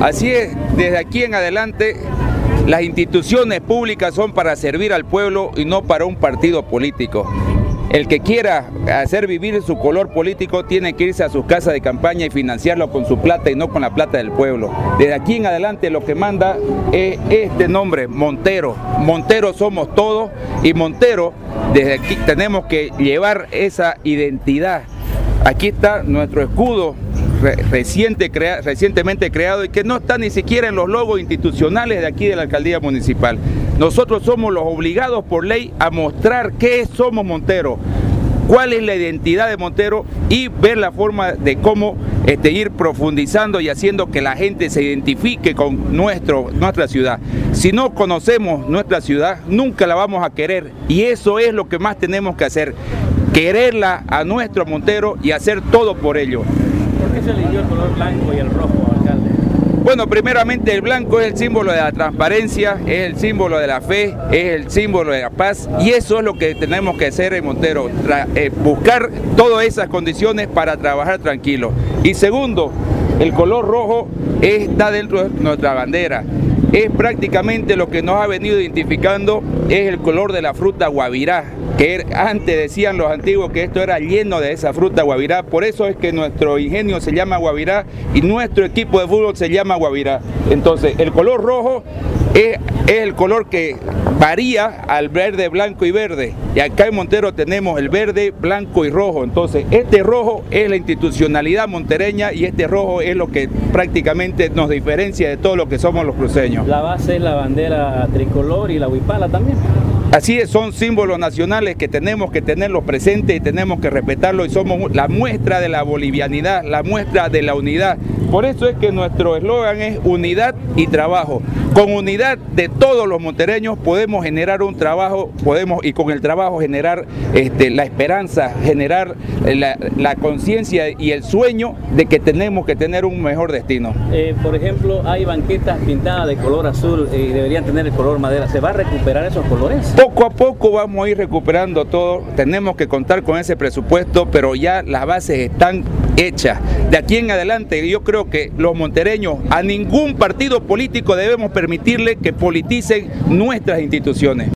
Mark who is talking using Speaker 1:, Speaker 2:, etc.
Speaker 1: Así es, desde aquí en adelante las instituciones públicas son para servir al pueblo y no para un partido político. El que quiera hacer vivir su color político tiene que irse a sus casas de campaña y financiarlo con su plata y no con la plata del pueblo. Desde aquí en adelante lo que manda es este nombre, Montero. Montero somos todos y Montero, desde aquí tenemos que llevar esa identidad. Aquí está nuestro escudo reciente, recientemente creado y que no está ni siquiera en los logos institucionales de aquí de la alcaldía municipal. Nosotros somos los obligados por ley a mostrar qué somos Montero, cuál es la identidad de Montero y ver la forma de cómo este, ir profundizando y haciendo que la gente se identifique con nuestro, nuestra ciudad. Si no conocemos nuestra ciudad, nunca la vamos a querer y eso es lo que más tenemos que hacer, quererla a nuestro Montero y hacer todo por ello.
Speaker 2: ¿Por qué se eligió el color blanco y el rojo, alcalde?
Speaker 1: Bueno, primeramente el blanco es el símbolo de la transparencia, es el símbolo de la fe, es el símbolo de la paz y eso es lo que tenemos que hacer en Montero, eh, buscar todas esas condiciones para trabajar tranquilo. Y segundo, el color rojo está dentro de nuestra bandera. Es prácticamente lo que nos ha venido identificando, es el color de la fruta guavirá, que antes decían los antiguos que esto era lleno de esa fruta guavirá, por eso es que nuestro ingenio se llama guavirá y nuestro equipo de fútbol se llama guavirá. Entonces, el color rojo es, el color que varía al verde, blanco y verde. Y acá en Montero tenemos el verde, blanco y rojo. Entonces, este rojo es la institucionalidad montereña y este rojo es lo que prácticamente nos diferencia de todo lo que somos los cruceños.
Speaker 2: La base es la bandera tricolor y la huipala también.
Speaker 1: Así es, son símbolos nacionales que tenemos que tenerlos presentes y tenemos que respetarlos y somos la muestra de la bolivianidad, la muestra de la unidad. Por eso es que nuestro eslogan es unidad y trabajo. Con unidad de todos los montereños podemos generar un trabajo, podemos y con el trabajo generar este, la esperanza, generar la, conciencia y el sueño de que tenemos que tener un mejor destino.
Speaker 2: Eh, por ejemplo, hay banquetas pintadas de color azul y deberían tener el color madera. ¿Se va a recuperar esos colores?
Speaker 1: Poco a poco vamos a ir recuperando todo. Tenemos que contar con ese presupuesto, pero ya las bases están hechas. De aquí en adelante yo creo que los montereños a ningún partido político debemos permitirle que politicen nuestras instituciones.